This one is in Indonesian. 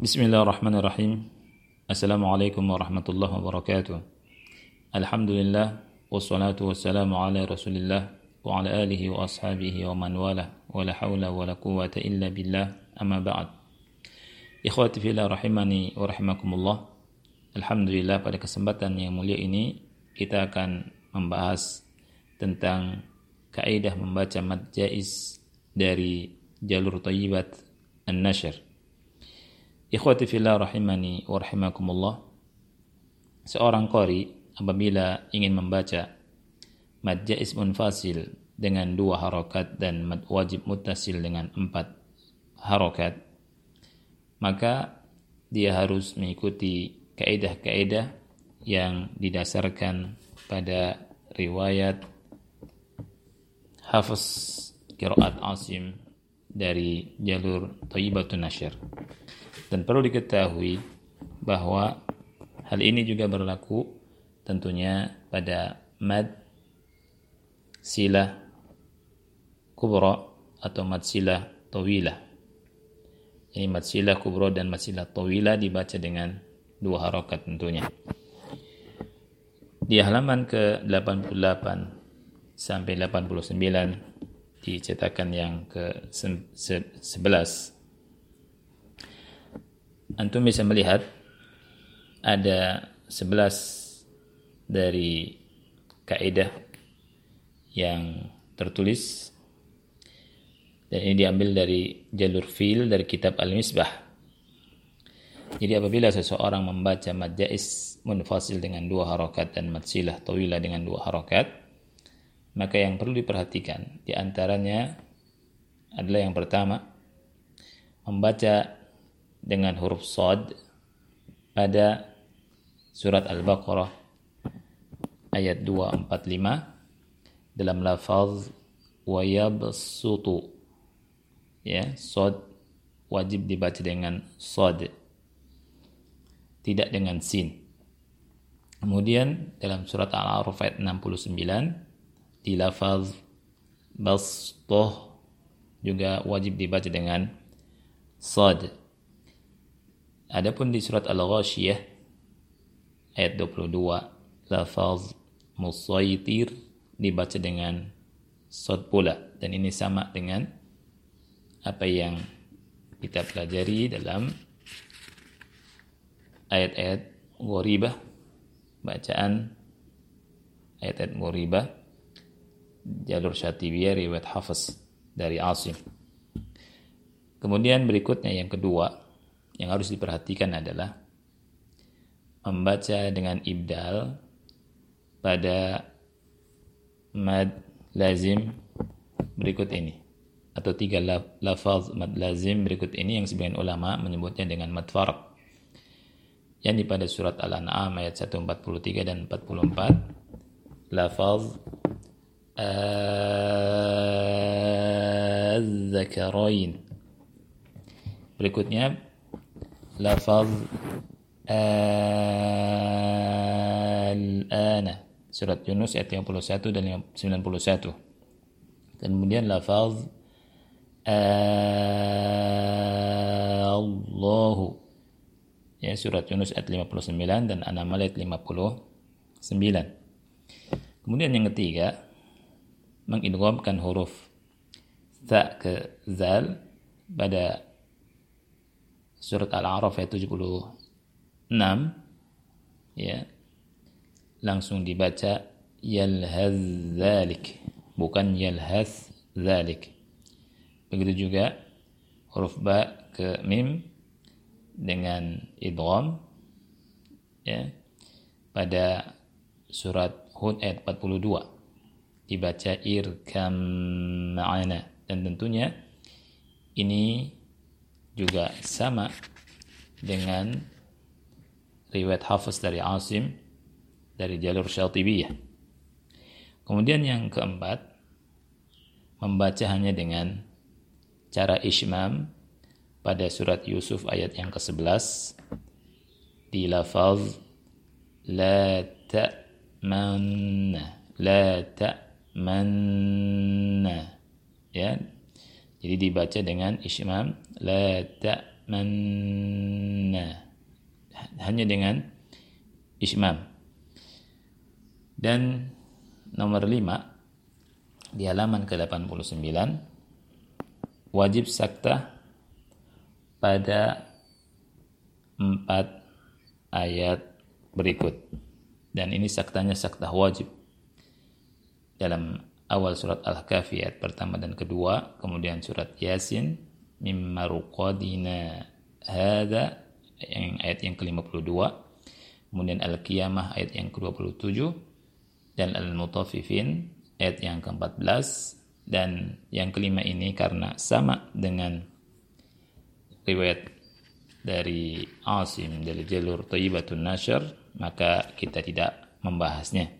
Bismillahirrahmanirrahim. Assalamualaikum warahmatullahi wabarakatuh. Alhamdulillah wassalatu wassalamu ala Rasulillah wa ala alihi wa ashabihi wa man wala wa la hawla wa la quwwata illa billah amma ba'd. Ikhwati fillah rahimani wa rahimakumullah. Alhamdulillah pada kesempatan yang mulia ini kita akan membahas tentang kaidah membaca mad jaiz dari jalur tayyibat an-nashr. Ikhwati fillah rahimani wa rahimakumullah. Seorang qari apabila ingin membaca mad jaiz munfasil dengan dua harokat dan mad wajib muttasil dengan empat harokat, maka dia harus mengikuti kaidah-kaidah yang didasarkan pada riwayat Hafiz Qiraat Asim dari jalur Thayyibatun Nashr. Dan perlu diketahui bahwa hal ini juga berlaku tentunya pada mad silah kubra atau mad silah tawilah. Ini mad silah kubra dan mad silah tawilah dibaca dengan dua harokat tentunya. Di halaman ke-88 sampai 89 di cetakan yang ke-11 antum bisa melihat ada 11 dari kaidah yang tertulis dan ini diambil dari jalur fil dari kitab Al-Misbah. Jadi apabila seseorang membaca mad jais munfasil dengan dua harokat dan mad silah tawilah dengan dua harokat, maka yang perlu diperhatikan di antaranya adalah yang pertama membaca dengan huruf sod pada surat Al-Baqarah ayat 245 dalam lafaz wa yabsutu ya sod wajib dibaca dengan sod tidak dengan sin. Kemudian dalam surat Al-A'raf ayat 69 di lafaz bastoh juga wajib dibaca dengan sod. Adapun di surat Al-Ghashiyah ayat 22 lafaz musaytir dibaca dengan sod pula. Dan ini sama dengan apa yang kita pelajari dalam ayat-ayat ghoribah bacaan ayat-ayat ghoribah jalur syatibiyah riwayat hafaz dari Asim. Kemudian berikutnya yang kedua yang harus diperhatikan adalah membaca dengan ibdal pada mad lazim berikut ini atau tiga lafaz mad lazim berikut ini yang sebagian ulama menyebutnya dengan mad farq. Yakni pada surat Al-An'am ayat 143 dan 44 lafaz az-zakarain berikutnya lafaz al-ana. Surat Yunus ayat 51 dan 91 kemudian lafaz Allahu ya surat Yunus ayat 59 dan An-Naml ayat 59 kemudian yang ketiga mengidghamkan huruf ta ke zal pada surat Al-A'raf ayat 76 ya langsung dibaca yalhaz dzalik bukan yalhaz dzalik begitu juga huruf ba ke mim dengan idgham ya pada surat Hud ayat 42 dibaca irkam ma'ana dan tentunya ini juga sama dengan riwayat Hafiz dari Asim dari jalur Syatibiyah. Kemudian yang keempat, membaca hanya dengan cara ismam pada surat Yusuf ayat yang ke-11 di lafaz la ta'manna la ta'manna ya. Jadi dibaca dengan ismam la manna hanya dengan ismam. Dan nomor 5 di halaman ke-89 wajib sakta pada empat ayat berikut. Dan ini saktanya saktah wajib dalam awal surat Al-Kahfi ayat pertama dan kedua kemudian surat Yasin mimma ruqadina yang ayat yang ke-52 kemudian Al-Qiyamah ayat yang ke-27 dan Al-Mutaffifin ayat yang ke-14 dan yang kelima ini karena sama dengan riwayat dari Asim dari jalur Thayyibatun Nashr maka kita tidak membahasnya